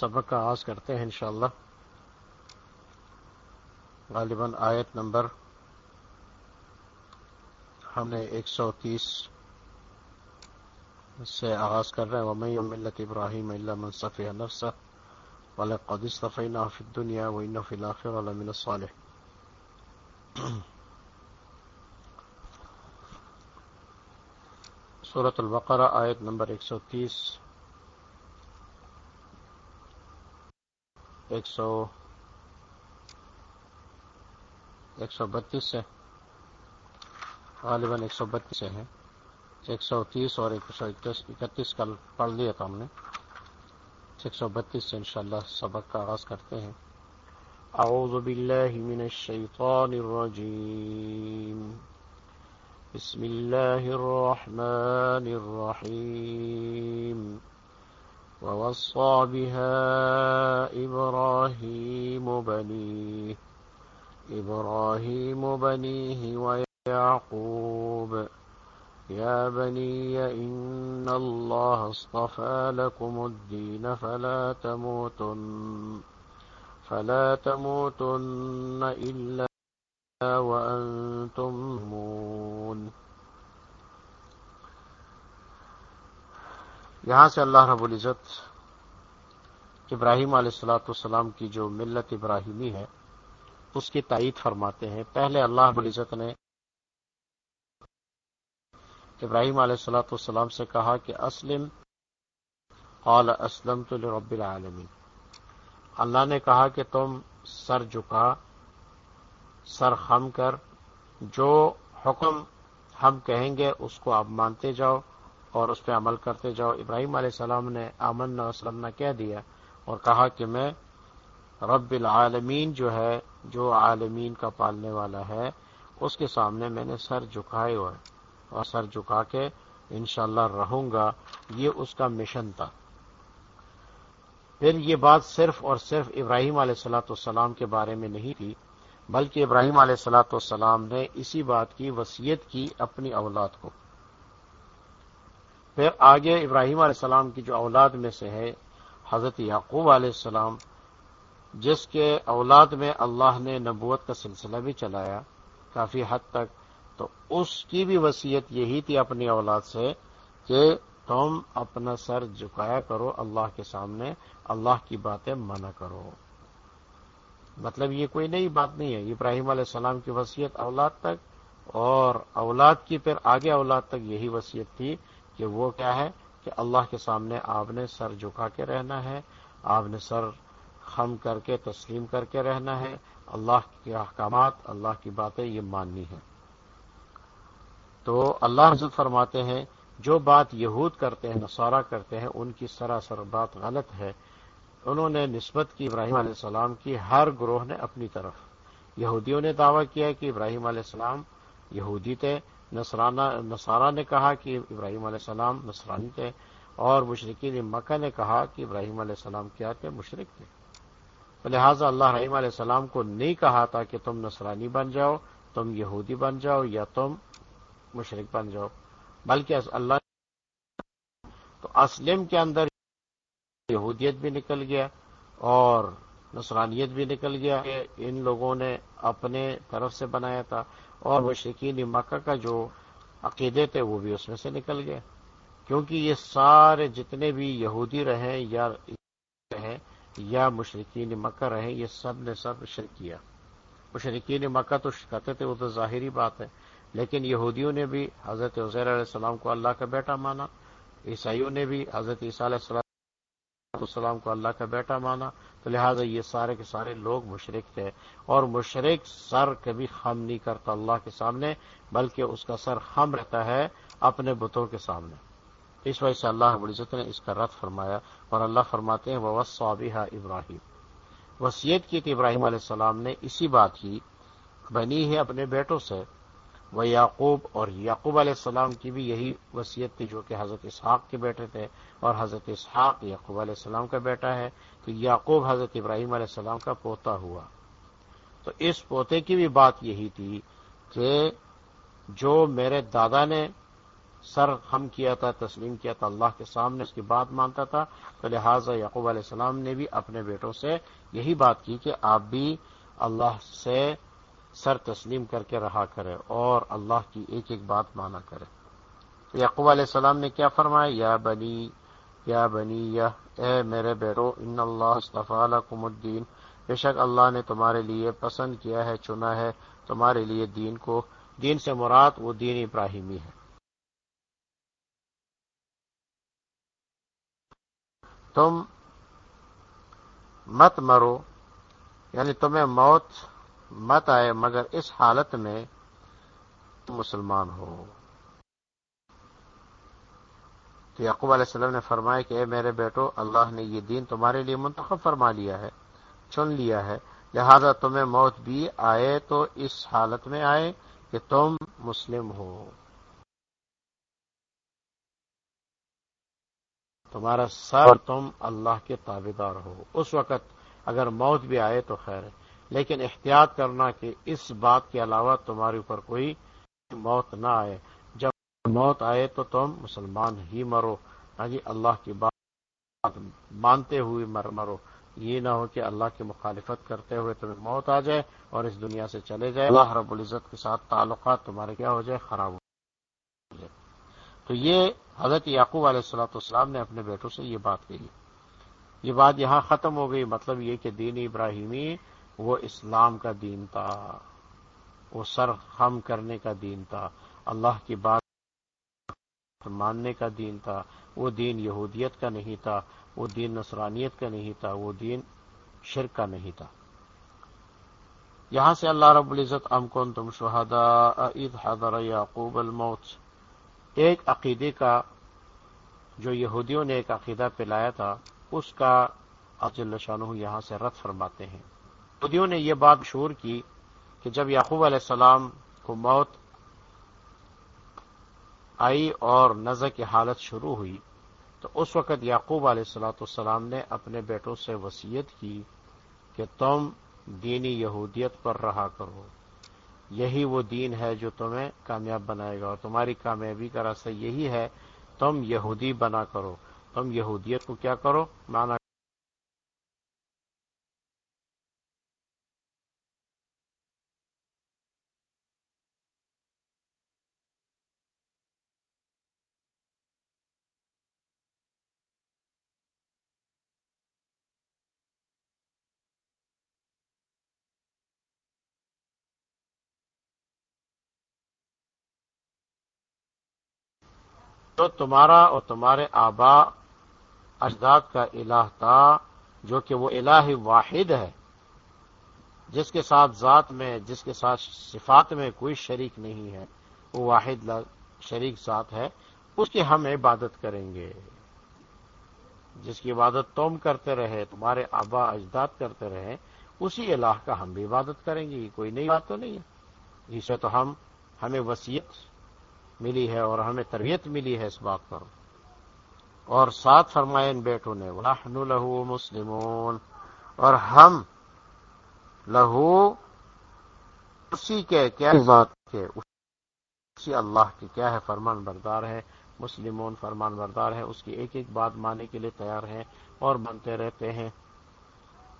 سبق کا آغاز کرتے ہیں انشاءاللہ۔ غالباً آیت نمبر ہم نے ایک سو تیس سے آغاز کر رہے ہیں۔ ومئی ملت ابراہیم اللہ منصف نفس والا قدس طفی ناف دنیا و فی الآخر علم الصالح صورت البقرہ آیت نمبر ایک سو تیس۔ ایک سو ایک سو بتیس سے۔ غالباً ایک سو بتیس سے ہیں۔ ایک سو تیس اور ایک سو اکتیس کل پڑھ لیا تھا ہم نے۔ ایک سو بتیس سے انشاءاللہ سبق کا آغاز کرتے ہیں۔ اعوذ باللہ من الشیطان الرجیم۔ بسم اللہ الرحمن الرحیم۔ ووصى بها إبراهيم بنيه إبراهيم بنيه ويعقوب، يا بني إن الله اصطفى لكم الدين فلا تموتن فلا تموتن إلا وأنتم مون یہاں سے اللہ رب العزت ابراہیم علیہ السلاۃ والسلام کی جو ملت ابراہیمی ہے، اس کی تائید فرماتے ہیں۔ پہلے اللہ رب العزت نے ابراہیم علیہ السلاۃ والسلام سے کہا کہ اسلم، قال اسلم تو رب العالمین۔ اللہ نے کہا کہ تم سر جھکا، سر خم کر، جو حکم ہم کہیں گے اس کو آپ مانتے جاؤ۔ اور اس پہ عمل کرتے جاؤ۔ ابراہیم علیہ السلام نے امن وسلم نے کہہ دیا اور کہا کہ میں رب العالمین جو ہے، جو عالمین کا پالنے والا ہے، اس کے سامنے میں نے سر جھکائے ہوئے اور سر جھکا کے انشاءاللہ رہوں گا۔ یہ اس کا مشن تھا۔ پھر یہ بات صرف اور صرف ابراہیم علیہ السلاۃ والسلام کے بارے میں نہیں تھی، بلکہ ابراہیم علیہ السلاۃ والسلام نے اسی بات کی، وصیت کی اپنی اولاد کو۔ پھر آگے ابراہیم علیہ السلام کی جو اولاد میں سے ہے، حضرت یعقوب علیہ السلام، جس کے اولاد میں اللہ نے نبوت کا سلسلہ بھی چلایا کافی حد تک، تو اس کی بھی وصیت یہی تھی اپنی اولاد سے کہ تم اپنا سر جھکایا کرو، اللہ کے سامنے اللہ کی باتیں منع کرو۔ مطلب یہ کوئی نئی بات نہیں ہے۔ ابراہیم علیہ السلام کی وصیت اولاد تک اور اولاد کی پھر آگے اولاد تک یہی وصیت تھی کہ وہ کیا ہے کہ اللہ کے سامنے آپ نے سر جھکا کے رہنا ہے، آپ نے سر خم کر کے تسلیم کر کے رہنا ہے۔ اللہ کے احکامات، اللہ کی باتیں یہ ماننی ہے تو اللہ حضرت فرماتے ہیں، جو بات یہود کرتے ہیں، نصارہ کرتے ہیں، ان کی سراسر بات غلط ہے۔ انہوں نے نسبت کی ابراہیم علیہ السلام کی ہر گروہ نے اپنی طرف۔ یہودیوں نے دعویٰ کیا کہ ابراہیم علیہ السلام یہودی تھے۔ نصارہ نے کہا کہ ابراہیم علیہ السلام نصرانی تھے اور مشرقین مکہ نے کہا کہ ابراہیم علیہ السلام کیا تھے؟ مشرق تھے۔ لہٰذا اللہ رحیم علیہ السلام کو نہیں کہا تھا کہ تم نصرانی بن جاؤ، تم یہودی بن جاؤ یا تم مشرق بن جاؤ۔ بلکہ اللہ تو اسلم کے اندر یہودیت بھی نکل گیا اور نصرانیت بھی نکل گیا کہ ان لوگوں نے اپنے طرف سے بنایا تھا۔ اور وہ شکین مکہ کا جو عقیدے تھے وہ بھی اس میں سے نکل گئے۔ کیونکہ یہ سارے جتنے بھی یہودی رہے یا رہے یا مشرقین مکہ رہے یہ سب نے سب شرک کیا۔ مشرقین مکہ تو کہتے تھے، وہ تو ظاہری بات ہے۔ لیکن یہودیوں نے بھی حضرت عزیر علیہ السلام کو اللہ کا بیٹا مانا۔ عیسائیوں نے بھی حضرت عیسیٰ علیہ السلام السلام کو اللہ کا بیٹا مانا۔ تو لہٰذا یہ سارے کے سارے لوگ مشرق تھے اور مشرق سر کبھی خم نہیں کرتا اللہ کے سامنے، بلکہ اس کا سر خم رہتا ہے اپنے بتوں کے سامنے۔ اس وجہ سے اللہ عزت نے اس کا رد فرمایا اور اللہ فرماتے ہیں وہ صابحہ ابراہیم وسیعت کی تھی ابراہیم علیہ السلام نے اسی بات کی، بنی ہے اپنے بیٹوں سے۔ وہ یعقوب اور یعقوب علیہ السلام کی بھی یہی وصیت تھی جو کہ حضرت اسحاق کے بیٹے تھے اور حضرت اسحاق یعقوب علیہ السلام کا بیٹا ہے تو یعقوب حضرت ابراہیم علیہ السلام کا پوتا ہوا۔ تو اس پوتے کی بھی بات یہی تھی کہ جو میرے دادا نے سر ہم کیا تھا، تسلیم کیا تھا، اللہ کے سامنے اس کی بات مانتا تھا، تو لہٰذا یعقوب علیہ السلام نے بھی اپنے بیٹوں سے یہی بات کی کہ آپ بھی اللہ سے سر تسلیم کر کے رہا کرے اور اللہ کی ایک ایک بات مانا کرے۔ یعقوب علیہ السلام نے کیا فرمایا؟ یا بنی یا بنی یا، اے میرے بیٹو، ان اللہ استفا لکم الدین۔ بے شک اللہ نے تمہارے لیے پسند کیا ہے، چنا ہے تمہارے لیے دین کو۔ دین سے مراد وہ دین ابراہیمی ہے۔ تم مت مرو یعنی تمہیں موت مت آئے مگر اس حالت میں تم مسلمان ہو۔ تو یعقوب علیہ السلام نے فرمایا کہ اے میرے بیٹو اللہ نے یہ دین تمہارے لیے منتخب فرما لیا ہے چن لیا ہے۔ لہذا تمہیں موت بھی آئے تو اس حالت میں آئے کہ تم مسلم ہو۔ تمہارا سر تم اللہ کے تابے دار ہو۔ اس وقت اگر موت بھی آئے تو خیر ہے۔ لیکن احتیاط کرنا کہ اس بات کے علاوہ تمہارے اوپر کوئی موت نہ آئے۔ جب موت آئے تو تم مسلمان ہی مرو ہاں جی اللہ کی بات مانتے ہوئے مر مرو۔ یہ نہ ہو کہ اللہ کی مخالفت کرتے ہوئے تمہیں موت آ جائے اور اس دنیا سے چلے جائے۔ اللہ رب العزت کے ساتھ تعلقات تمہارے کیا ہو جائے؟ خراب ہو جائے۔ تو یہ حضرت یعقوب علیہ السلاۃ والسلام نے اپنے بیٹوں سے یہ بات کہی۔ یہ بات یہاں ختم ہو گئی مطلب یہ کہ دین ابراہیمی وہ اسلام کا دین تھا، وہ سر خم کرنے کا دین تھا، اللہ کی بات ماننے کا دین تھا، وہ دین یہودیت کا نہیں تھا، وہ دین نصرانیت کا نہیں تھا، وہ دین شرک کا نہیں تھا۔ یہاں سے اللہ رب العزت، ام کون تم شہدا عید حضر یعقوب الموت۔ ایک عقیدے کا، جو یہودیوں نے ایک عقیدہ پلایا تھا، اس کا اجل شانہ یہاں سے رد فرماتے ہیں۔ یہودیوں نے یہ بات شور کی کہ جب یعقوب علیہ السلام کو موت آئی اور نظر کی حالت شروع ہوئی، تو اس وقت یعقوب علیہ السلاۃ السلام نے اپنے بیٹوں سے وسیعت کی کہ تم دینی یہودیت پر رہا کرو۔ یہی وہ دین ہے جو تمہیں کامیاب بنائے گا اور تمہاری کامیابی کا راستہ یہی ہے، تم یہودی بنا کرو۔ تم یہودیت کو کیا کرو؟ مانا تو تمہارا اور تمہارے آبا اجداد کا الہ تھا، جو کہ وہ الہ واحد ہے، جس کے ساتھ ذات میں، جس کے ساتھ صفات میں کوئی شریک نہیں ہے، وہ واحد شریک ذات ہے، اس کی ہم عبادت کریں گے۔ جس کی عبادت تم کرتے رہے، تمہارے آبا اجداد کرتے رہے، اسی الہ کا ہم بھی عبادت کریں گے، یہ کوئی نئی بات تو نہیں ہے۔ جسے تو ہم، ہمیں وسیعت ملی ہے اور ہمیں تربیت ملی ہے اس بات پر۔ اور ساتھ فرمائے ان بیٹوں نے لہو مسلمون۔ اور ہم لہو اسی کے کیا بات کے، اسی اللہ کی کیا ہے فرمان بردار ہے۔ مسلمون فرمان بردار ہے، اس کی ایک ایک بات ماننے کے لیے تیار ہیں اور بنتے رہتے ہیں۔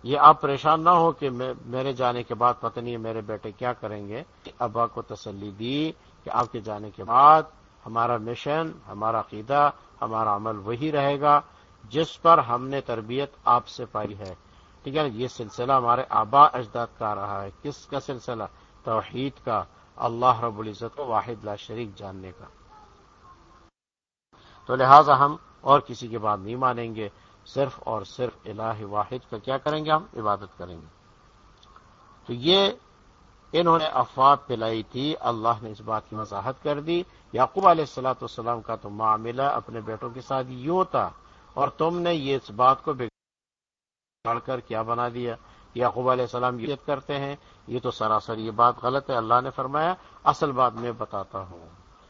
یہ آپ پریشان نہ ہو کہ میرے جانے کے بعد پتہ نہیں میرے بیٹے کیا کریں گے۔ ابا کو تسلی دی کہ آپ کے جانے کے بعد ہمارا مشن ہمارا عقیدہ، ہمارا عمل وہی رہے گا جس پر ہم نے تربیت آپ سے پائی ہے۔ ٹھیک ہے یہ سلسلہ ہمارے آبا اجداد کا رہا ہے۔ کس کا سلسلہ؟ توحید کا۔ اللہ رب العزت کو واحد لا شریک جاننے کا۔ تو لہذا ہم اور کسی کی بات نہیں مانیں گے۔ صرف اور صرف الہ واحد کا کیا کریں گے ہم؟ عبادت کریں گے۔ تو یہ انہوں نے افواہ پلائی تھی، اللہ نے اس بات کی وضاحت کر دی، یعقوب علیہ السلاۃ والسلام کا تو معاملہ اپنے بیٹوں کے ساتھ یوں تھا، اور تم نے یہ اس بات کو بگاڑ کر کیا بنا دیا؟ یعقوب علیہ السلام یہ کرتے ہیں، یہ تو سراسر یہ بات غلط ہے، اللہ نے فرمایا، اصل بات میں بتاتا ہوں۔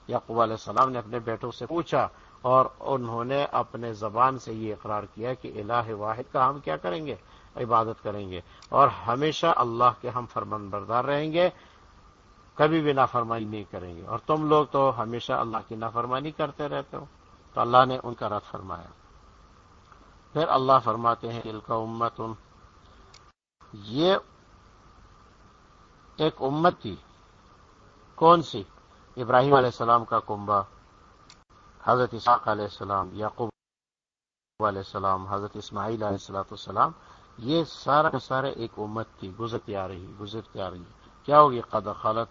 یعقوب علیہ السلام نے اپنے بیٹوں سے پوچھا، اور انہوں نے اپنے زبان سے یہ اقرار کیا کہ الہ واحد کا ہم کیا کریں گے؟ عبادت کریں گے اور ہمیشہ اللہ کے ہم فرمان بردار رہیں گے، کبھی بھی نافرمانی نہیں کریں گے۔ اور تم لوگ تو ہمیشہ اللہ کی نافرمانی کرتے رہتے ہو۔ تو اللہ نے ان کا رد فرمایا۔ پھر اللہ فرماتے ہیں دل کا امت یہ ایک امت تھی۔ کون سی؟ ابراہیم علیہ السلام کا کنبا حضرت اساق علیہ السلام، یعقوب علیہ السلام، حضرت اسماعیل علیہ السلاۃ السلام۔ یہ سارا کے سارے ایک امت تھی گزرتی آ رہی گزرتی آ رہی کیا ہوگی قدر خالت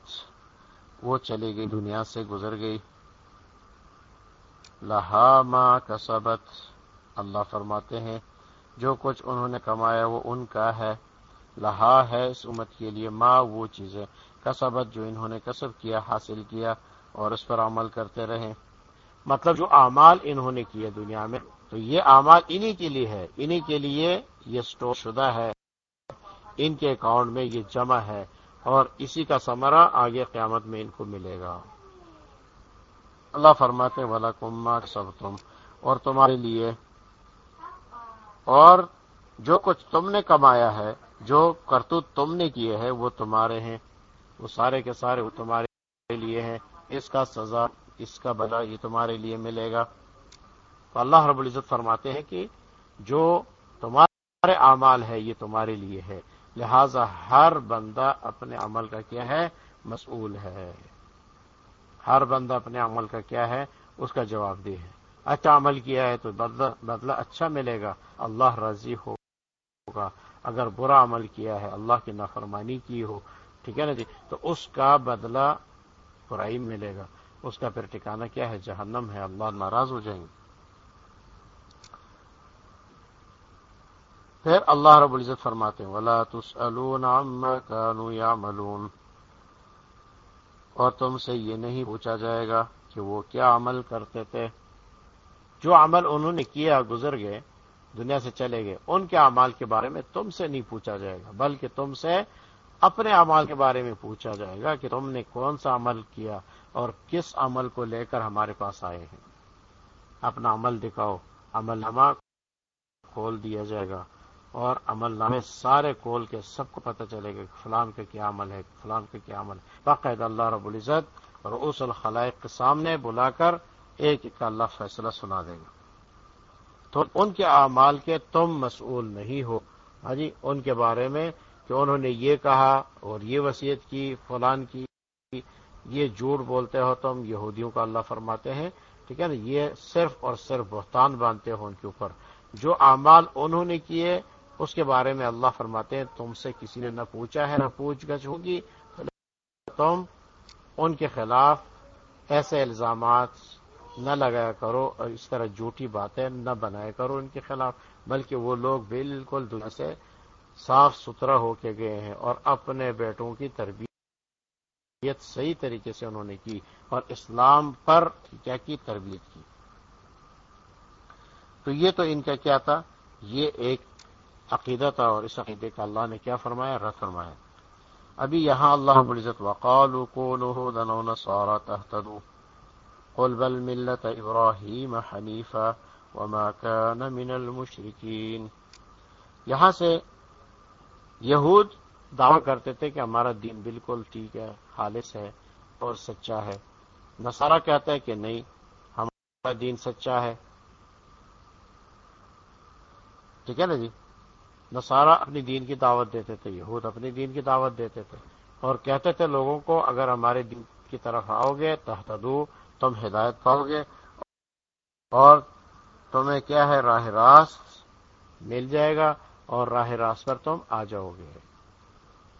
وہ چلی گئی، دنیا سے گزر گئی۔ لہا ما کسبت۔ اللہ فرماتے ہیں، جو کچھ انہوں نے کمایا وہ ان کا ہے۔ لہا ہے اس امت کے لیے ماں وہ چیزیں۔ کسبت جو انہوں نے کسب کیا، حاصل کیا اور اس پر عمل کرتے رہے۔ مطلب جو اعمال انہوں نے کیے دنیا میں۔ تو یہ اعمال انہی کے لیے ہے۔ انہی کے لیے یہ اسٹور شدہ ہے۔ ان کے اکاؤنٹ میں یہ جمع ہے اور اسی کا سمرا آگے قیامت میں ان کو ملے گا۔ اللہ فرماتے والا کما سب تم اور تمہارے لیے اور جو کچھ تم نے کمایا ہے، جو کرتوت تم نے کیے ہیں، وہ تمہارے ہیں۔ وہ سارے کے سارے وہ تمہارے لیے ہیں۔ اس کا سزا، اس کا بدلا یہ تمہارے لیے ملے گا۔ تو اللہ رب العزت فرماتے ہیں کہ جو تمہارے اعمال ہے، یہ تمہارے لیے ہے۔ لہذا ہر بندہ اپنے عمل کا کیا ہے؟ مسئول ہے۔ ہر بندہ اپنے عمل کا کیا ہے؟ اس کا جواب دہ ہے۔ اچھا عمل کیا ہے تو بدلہ اچھا ملے گا۔ اللہ راضی ہوگا۔ اگر برا عمل کیا ہے، اللہ کی نافرمانی کی ہو۔ ٹھیک ہے نا جی؟ تو اس کا بدلہ برائی ملے گا۔ اس کا پھر ٹھکانا کیا ہے؟ جہنم ہے۔ اللہ ناراض ہو جائیں گے۔ پھر اللہ رب العزت فرماتے ہیں، ولا یا ملون اور تم سے یہ نہیں پوچھا جائے گا کہ وہ کیا عمل کرتے تھے۔ جو عمل انہوں نے کیا گزر گئے، دنیا سے چلے گئے، ان کے اعمال کے بارے میں تم سے نہیں پوچھا جائے گا، بلکہ تم سے اپنے اعمال کے بارے میں پوچھا جائے گا کہ تم نے کون سا عمل کیا اور کس عمل کو لے کر ہمارے پاس آئے ہیں۔ اپنا عمل دکھاؤ، عمل نامہ کھول دیا جائے گا۔ اور عمل نامے سارے کھول کے سب کو پتہ چلے گا کہ فلان کا کیا عمل ہے، فلان کا کیا عمل ہے۔ باقاعدہ اللہ رب العزت اور اس الخلائق کے سامنے بلا کر ایک ایک کا اللہ فیصلہ سنا دے گا۔ تو ان کے اعمال کے تم مسئول نہیں ہو۔ ہاں جی ان کے بارے میں کہ انہوں نے یہ کہا اور یہ وصیت کی، فلان کی، یہ جھوٹ بولتے ہو تم، یہودیوں کا اللہ فرماتے ہیں۔ ٹھیک ہے نا؟ یہ صرف اور صرف بہتان باندھتے ہو ان کے اوپر۔ جو اعمال انہوں نے کیے اس کے بارے میں اللہ فرماتے ہیں، تم سے کسی نے نہ پوچھا ہے، نہ پوچھ گچھ ہوگی۔ تم ان کے خلاف ایسے الزامات نہ لگایا کرو اور اس طرح جھوٹی باتیں نہ بنایا کرو ان کے خلاف، بلکہ وہ لوگ بالکل دنیا سے صاف ستھرا ہو کے گئے ہیں اور اپنے بیٹوں کی تربیت صحیح طریقے سے انہوں نے کی اور اسلام پر کیا کی، تربیت کی۔ تو یہ تو ان کا کیا تھا؟ یہ ایک عقیدہ تھا اور اس عقیدے کا اللہ نے کیا فرمایا؟ رد فرمایا۔ ابھی یہاں اللہ العزت وقال کو سورا تحتدو قل بل ملت ابراہیم حنیفہ وما كان من المشرکین۔ یہاں سے یہود دعویٰ کرتے تھے کہ ہمارا دین بالکل ٹھیک ہے، خالص ہے اور سچا ہے۔ نصارہ کہتا ہے کہ نہیں، ہمارا دین سچا ہے۔ ٹھیک ہے نا جی؟ نصارہ اپنی دین کی دعوت دیتے تھے، یہود اپنی دین کی دعوت دیتے تھے۔ اور کہتے تھے لوگوں کو، اگر ہمارے دین کی طرف آؤ گے تحتدو تم ہدایت پاؤ گے۔ اور تمہیں کیا ہے؟ راہ راست مل جائے گا اور راہ راست پر تم آ جاؤ گے۔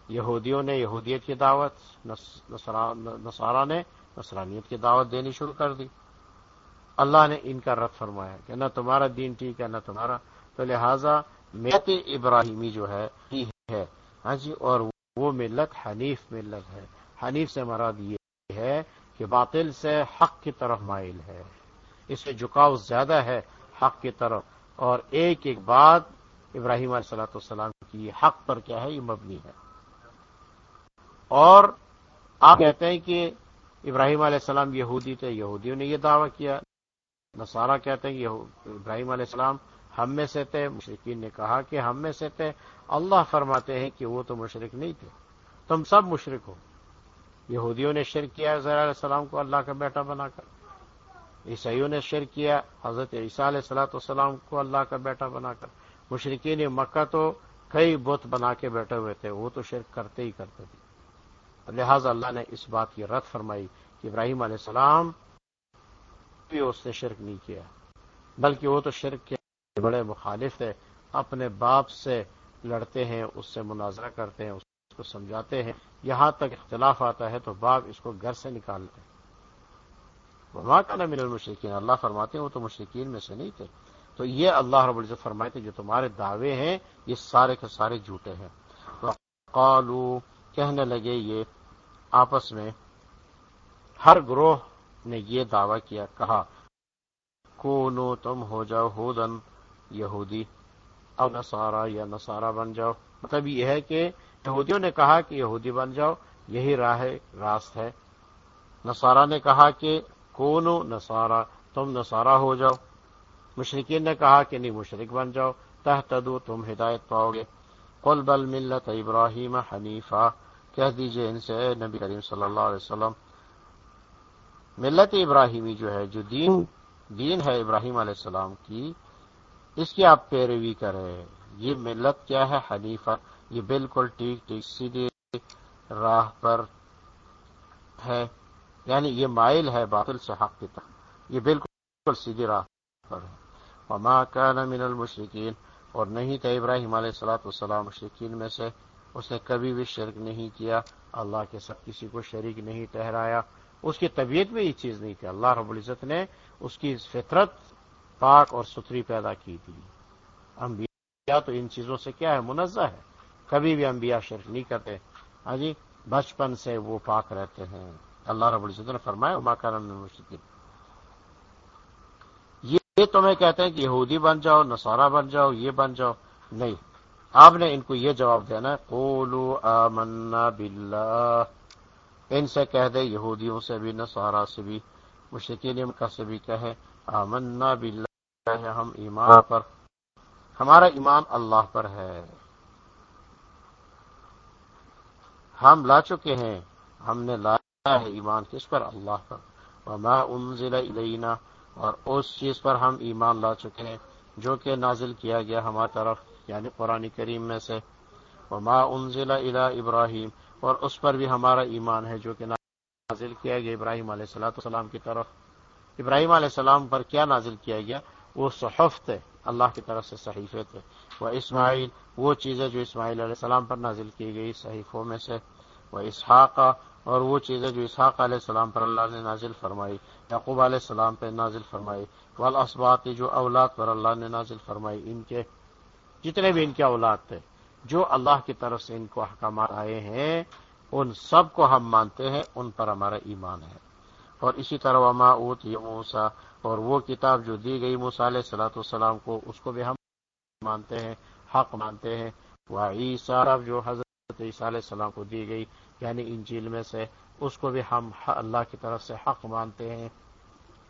یہودیوں نے یہودیت کی دعوت نصارہ نے نصرانیت کی دعوت دینی شروع کر دی۔ اللہ نے ان کا رد فرمایا کہ نہ تمہارا دین ٹھیک ہے، نہ تمہارا۔ تو لہذا ملت ابراہیمی جو ہے ہے۔ ہاں جی اور وہ ملت حنیف، ملت ہے۔ حنیف سے مراد یہ ہے کہ باطل سے حق کی طرف مائل ہے۔ اس میں جھکاؤ زیادہ ہے حق کی طرف۔ اور ایک ایک بات ابراہیم علیہ صلاۃ السلام کی حق پر کیا ہے؟ یہ مبنی ہے۔ اور آپ کہتے ہیں کہ ابراہیم علیہ السلام یہودی تھے، یہودیوں نے یہ دعویٰ کیا۔ نصارہ کہتے ہیں کہ ابراہیم علیہ السلام ہم میں سے تھے۔ مشرقین نے کہا کہ ہم میں سے تھے۔ اللہ فرماتے ہیں کہ وہ تو مشرق نہیں تھے۔ تم سب مشرق ہو۔ یہودیوں نے شرک کیا علیہ السلام کو اللہ کا بیٹا بنا کر۔ عیسائیوں نے شرک کیا حضرت عیسیٰ علیہ السلاۃ والسلام کو اللہ کا بیٹا بنا کر۔ مشرقین مکہ تو کئی بت بنا کے بیٹھے ہوئے تھے۔ وہ تو شرک کرتے ہی کرتے تھے۔ لہذا اللہ نے اس بات کی رد فرمائی کہ ابراہیم علیہ السلام بھی اس نے شرک نہیں کیا، بلکہ وہ تو شرک کے بڑے مخالف تھے اپنے باپ سے لڑتے ہیں، اس سے مناظرہ کرتے ہیں، اس کو سمجھاتے ہیں۔ یہاں تک اختلاف آتا ہے تو باپ اس کو گھر سے نکالتے ہیں۔ کا نہ مل المشرقین اللہ فرماتے ہیں وہ تو مشرقین میں سے نہیں تھے۔ تو یہ اللہ رب العزت فرمائے تھے جو تمہارے دعوے ہیں، یہ سارے کے سارے جھوٹے ہیں۔ قالو کہنے لگے یہ آپس میں ہر گروہ نے یہ دعویٰ کیا، کہا، کونو تم ہو جاؤ ہودن یہودی اب نسارا یا نسارا بن جاؤ۔ مطلب یہ ہے کہ یہودیوں نے کہا کہ یہودی بن جاؤ، یہی راہ راست ہے۔ نسارا نے کہا کہ کونو نسارا تم نسارا ہو جاؤ۔ مشرقین نے کہا کہ نہیں مشرق بن جاؤ۔ تہ تدو تم ہدایت پاؤ گے۔ قل بل ملت ابراہیم حنیفہ کہہ دیجیے ان سے نبی کریم صلی اللہ علیہ وسلم، ملت ابراہیمی جو ہے، جو دین دین ہے ابراہیم علیہ السلام کی اس کی آپ پیروی کریں۔ یہ ملت کیا ہے حنیفہ؟ یہ بالکل ٹھیک ٹھیک، سیدھی راہ پر ہے۔ یعنی یہ مائل ہے باطل سے حق کی طرف۔ یہ بالکل سیدھی راہ پر ہے۔ وما كان من المشرقین اور نہیں تھا ابراہیم علیہ السلاۃ والسلام مشرقین میں سے۔ اس نے کبھی بھی شرک نہیں کیا۔ اللہ کے سب کسی کو شریک نہیں ٹہرایا اس کی طبیعت میں یہ چیز نہیں تھی۔ اللہ رب العزت نے اس کی فطرت پاک اور ستھری پیدا کی تھی۔ انبیاء تو ان چیزوں سے کیا ہے؟ منزہ ہے۔ کبھی بھی انبیاء شرک نہیں کرتے۔ ہاں جی بچپن سے وہ پاک رہتے ہیں۔ اللہ رب العزت نے فرمایا ماکارم مشکل یہ تمہیں کہتے ہیں کہ یہودی بن جاؤ، نصارہ بن جاؤ، یہ بن جاؤ۔ نہیں، آپ نے ان کو یہ جواب دینا ہے قولو آمنا باللہ۔ ان سے کہہ دے، یہودیوں سے بھی، نصارہ سے بھی مشکل مکہ سے بھی کہے، آمنا باللہ۔ ہم ایمان پر ہمارا ایمان اللہ پر ہے۔ ہم لا چکے ہیں۔ ہم نے لایا ہے ایمان کس پر؟ اللہ پر۔ وما انزل الینا اور اس چیز پر ہم ایمان لا چکے ہیں۔ جو کہ نازل کیا گیا ہماری طرف یعنی قرآن کریم میں سے۔ وما انزل الى ابراہیم اور اس پر بھی ہمارا ایمان ہے جو کہ نازل کیا گیا ابراہیم علیہ السلام کی طرف۔ ابراہیم علیہ السلام پر کیا نازل کیا گیا؟ وہ صحف تھے، اللہ کی طرف سے صحیفے تھے۔ وہ اسماعیل، وہ چیزیں جو اسماعیل علیہ السلام پر نازل کی گئی صحیفوں میں سے۔ وہ اسحاق، اور وہ چیزیں جو اسحاق علیہ السلام پر اللہ نے نازل فرمائی، یعقوب علیہ السلام پہ نازل فرمائی۔ والاسباط، جو اولاد پر اللہ نے نازل فرمائی ان کے۔ جتنے بھی ان کے اولاد تھے، جو اللہ کی طرف سے ان کو احکامات آئے ہیں، ان سب کو ہم مانتے ہیں، ان پر ہمارا ایمان ہے۔ اور اسی طرح وما اوت موسا اور وہ کتاب جو دی گئی موسا علیہ صلاۃ والسلام کو، اس کو بھی ہم مانتے ہیں، حق مانتے ہیں۔ وہ عیسیٰ جو حضرت عیسیٰ علیہ السلام کو دی گئی یعنی انجیل میں سے، اس کو بھی ہم اللہ کی طرف سے حق مانتے ہیں۔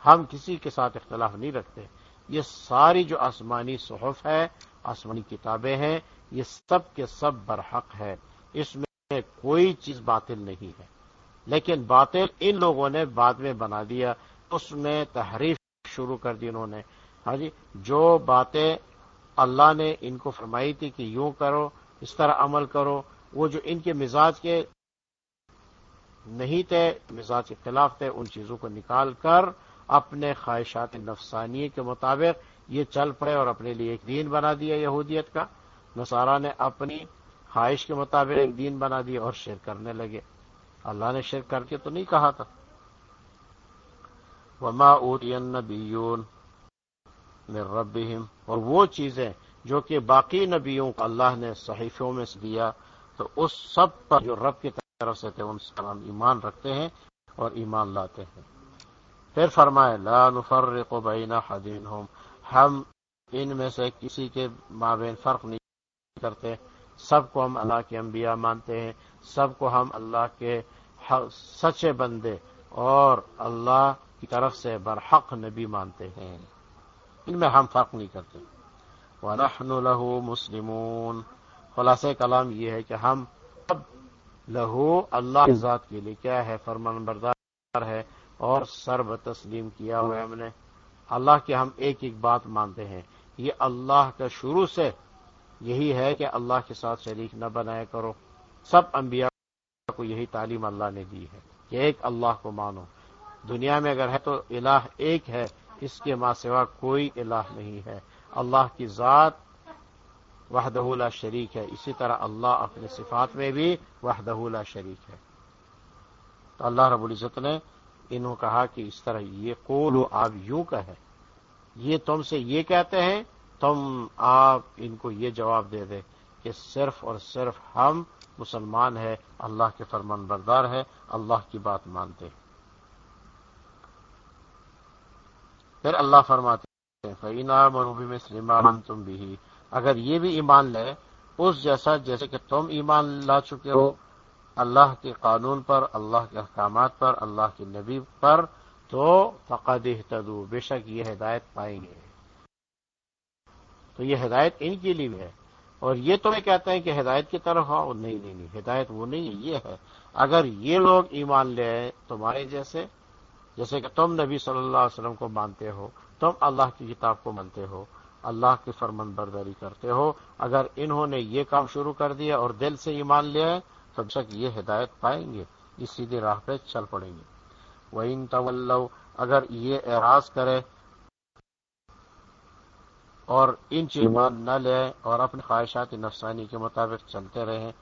ہم کسی کے ساتھ اختلاف نہیں رکھتے۔ یہ ساری جو آسمانی صحف ہے، آسمانی کتابیں ہیں، یہ سب کے سب برحق ہے اس میں کوئی چیز باطل نہیں ہے۔ لیکن باطل ان لوگوں نے بعد میں بنا دیا، اس میں تحریف شروع کر دی انہوں نے۔ ہاں جی جو باتیں اللہ نے ان کو فرمائی تھی کہ یوں کرو، اس طرح عمل کرو، وہ جو ان کے مزاج کے نہیں تھے، مزاج کے خلاف تھے، ان چیزوں کو نکال کر اپنے خواہشات نفسانی کے مطابق یہ چل پڑے اور اپنے لیے ایک دین بنا دیا یہودیت کا۔ نصارہ نے اپنی خواہش کے مطابق ایک دین بنا دیا اور شیر کرنے لگے۔ اللہ نے شیر کر کے تو نہیں کہا تھا۔ وما اوتین ربهم اور وہ چیزیں جو کہ باقی نبیوں کو اللہ نے صحیفوں میں سے دیا، تو اس سب پر جو رب کی طرف سے تھے، ان سے ہم ایمان رکھتے ہیں اور ایمان لاتے ہیں۔ پھر فرمائے لا نفرق بین حدینہم ہم ان میں سے کسی کے مابین فرق نہیں کرتے۔ سب کو ہم اللہ کے انبیاء مانتے ہیں۔ سب کو ہم اللہ کے سچے بندے اور اللہ کی طرف سے برحق نبی مانتے ہیں۔ ان میں ہم فرق نہیں کرتے۔ وَنَحْنُ لَهُ مُسْلِمُونَ۔ خلاص کلام یہ ہے کہ ہم اب لہو اللہ کی ذات کے لیے کیا ہے؟ فرمان بردار ہے اور سرب تسلیم کیا ہوا ہم نے۔ اللہ کی ہم ایک ایک بات مانتے ہیں۔ یہ اللہ کا شروع سے یہی ہے کہ اللہ کے ساتھ شریک نہ بنایا کرو۔ سب انبیاء کو یہی تعلیم اللہ نے دی ہے کہ ایک اللہ کو مانو۔ دنیا میں اگر ہے تو الہ ایک ہے، اس کے ماں سوا کوئی الہ نہیں ہے۔ اللہ کی ذات وحدہ لا شریک ہے۔ اسی طرح اللہ اپنے صفات میں بھی وحدہ لا شریک ہے۔ تو اللہ رب العزت نے انہوں کہا کہ اس طرح یہ قول آپ یوں کہے یہ تم سے یہ کہتے ہیں، تم آپ ان کو یہ جواب دے دے کہ صرف اور صرف ہم مسلمان ہے اللہ کے فرمان بردار ہے اللہ کی بات مانتے ہیں۔ پھر اللہ فرماتے ہیں فینا مروبی میں سلیمان تم بھی اگر یہ بھی ایمان لے، اس جیسا جیسے کہ تم ایمان لا چکے ہو، اللہ کے قانون پر، اللہ کے احکامات پر، اللہ کے نبی پر، تو فقد احتدو بے شک یہ ہدایت پائیں گے۔ تو یہ ہدایت ان کے لیے ہے۔ اور یہ تو میں کہتا ہے کہ ہدایت کی طرف آؤ۔ نہیں نہیں نہیں، ہدایت وہ نہیں ہے، یہ ہے۔ اگر یہ لوگ ایمان لے تمہارے جیسے جیسے کہ تم نبی صلی اللہ علیہ وسلم کو مانتے ہو، تم اللہ کی کتاب کو مانتے ہو، اللہ کی فرمن برداری کرتے ہو۔ اگر انہوں نے یہ کام شروع کر دیا اور دل سے ایمان لیا تو شک یہ ہدایت پائیں گے اس سیدھی راہ پہ چل پڑیں گے۔ وہ ان طول اگر یہ اعراض کرے اور ان ایمان نہ لے اور اپنے خواہشات نفسانی کے مطابق چلتے رہیں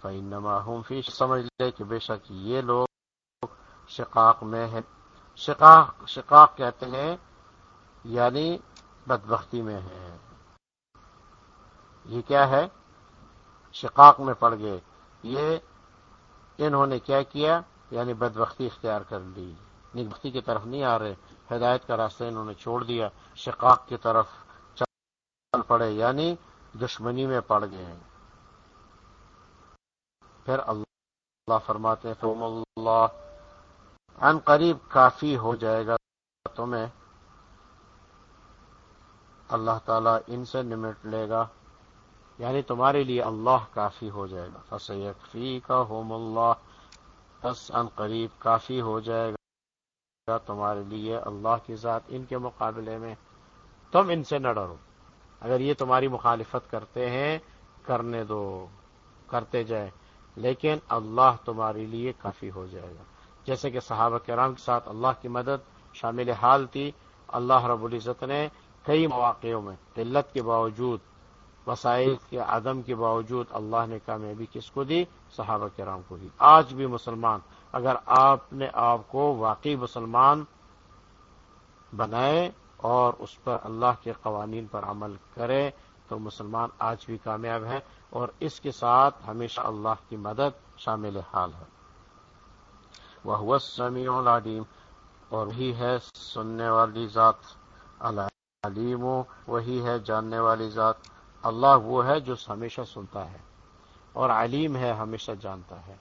فعین نما ہوں فی سمجھ لے کہ بے شک یہ لوگ شقاق میں ہیں۔ شقاق شقاق کہتے ہیں یعنی بدبختی میں ہے یہ کیا ہے؟ شقاق میں پڑ گئے۔ یہ انہوں نے کیا کیا؟ یعنی بدبختی اختیار کر لی۔ نگبختی کی طرف نہیں آ رہے۔ ہدایت کا راستہ انہوں نے چھوڑ دیا۔ شقاق کی طرف چل پڑے یعنی دشمنی میں پڑ گئے۔ ہیں پھر اللہ فرماتے ہیں اللہ ان قریب کافی ہو جائے گا تمہیں اللہ تعالیٰ ان سے نمٹ لے گا۔ یعنی تمہارے لیے اللہ کافی ہو جائے گا۔ فس کا ہوم اللہ بس ان قریب کافی ہو جائے گا تمہارے لیے اللہ کی ذات ان کے مقابلے میں۔ تم ان سے نہ ڈرو۔ اگر یہ تمہاری مخالفت کرتے ہیں، کرنے دو، کرتے جائے لیکن اللہ تمہارے لیے کافی ہو جائے گا۔ جیسے کہ صحابہ کرام کے ساتھ اللہ کی مدد شامل حال تھی، اللہ رب العزت نے کئی مواقعوں میں قلت کے باوجود، وسائل کے عدم کے باوجود اللہ نے کامیابی کس کو دی؟ صحابہ کرام کو دی۔ آج بھی مسلمان، اگر آپ نے آپ کو واقعی مسلمان بنائے اور اس پر اللہ کے قوانین پر عمل کرے، تو مسلمان آج بھی کامیاب ہے اور اس کے ساتھ ہمیشہ اللہ کی مدد شامل حال ہے۔ وہ سمیع العلیم۔ اور بھی ہے سننے والی ذات۔ اللہ علیم وہی ہے جاننے والی ذات۔ اللہ وہ ہے جو ہمیشہ سنتا ہے۔ اور علیم ہے، ہمیشہ جانتا ہے۔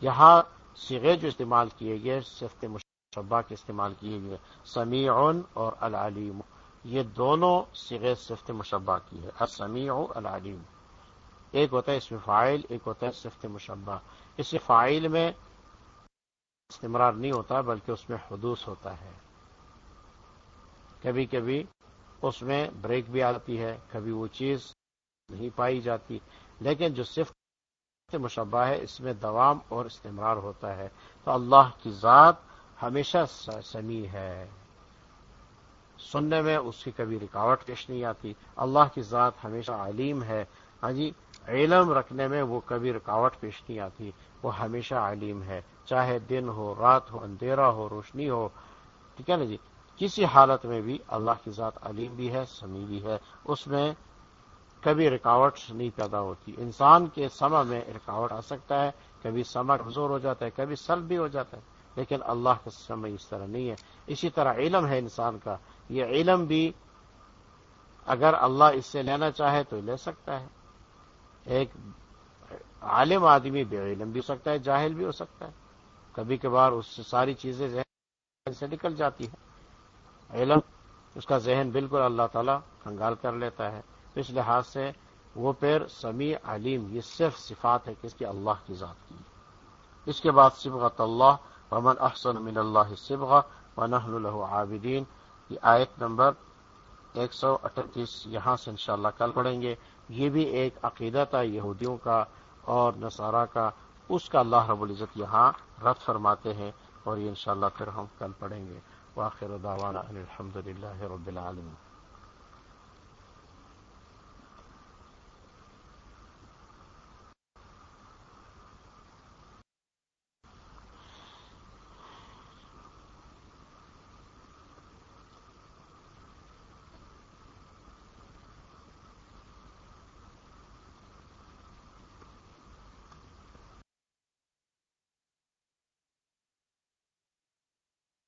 یہاں سگے جو استعمال کیے گئے، صفت مشبہ کے استعمال کیے گئے، سمیع اور العلیم۔ یہ دونوں سگے صفت مشبہ کی ہے۔ سمیع العلیم۔ ایک ہوتا ہے اس میں فائل ایک ہوتا ہے صفت مشبہ۔ اس فائل میں استمرار نہیں ہوتا بلکہ اس میں حدوث ہوتا ہے۔ کبھی کبھی اس میں بریک بھی آتی ہے، کبھی وہ چیز نہیں پائی جاتی۔ لیکن جو صرف مشبہ ہے، اس میں دوام اور استعمال ہوتا ہے۔ تو اللہ کی ذات ہمیشہ سمیع ہے۔ سننے میں اس کی کبھی رکاوٹ پیش نہیں آتی۔ اللہ کی ذات ہمیشہ علیم ہے۔ ہاں جی علم رکھنے میں وہ کبھی رکاوٹ پیش نہیں آتی وہ ہمیشہ علیم ہے، چاہے دن ہو، رات ہو، اندھیرا ہو، روشنی ہو۔ ٹھیک ہے نا جی؟ کسی حالت میں بھی اللہ کی ذات علیم بھی ہے، سمیع بھی ہے۔ اس میں کبھی رکاوٹ نہیں پیدا ہوتی۔ انسان کے سما میں رکاوٹ آ سکتا ہے۔ کبھی سما کمزور ہو جاتا ہے، کبھی سلب بھی ہو جاتا ہے۔ لیکن اللہ کا سمے اس طرح نہیں ہے۔ اسی طرح علم ہے انسان کا۔ یہ علم بھی اگر اللہ اس سے لینا چاہے تو لے سکتا ہے۔ ایک عالم آدمی بے علم بھی ہو سکتا ہے، جاہل بھی ہو سکتا ہے۔ کبھی کبھار اس سے ساری چیزیں ذہن سے نکل جاتی ہیں۔ علم، اس کا ذہن بالکل اللہ تعالیٰ کنگال کر لیتا ہے۔ تو اس لحاظ سے وہ پیر سمیع علیم، یہ صرف صفات ہے کس کی اللہ کی ذات کی۔ اس کے بعد سبغت اللہ، ومن احسن من اللہ سبغ و نحل عابدین۔ یہ آیت نمبر ایک سو اٹھتیس، یہاں سے انشاءاللہ کل پڑھیں گے۔ یہ بھی ایک عقیدہ تھا یہودیوں کا اور نصارہ کا، اس کا اللہ رب العزت یہاں رد فرماتے ہیں اور یہ انشاءاللہ پھر ہم کل پڑھیں گے۔ واخر دعوانا الحمد للہ رب العالمین۔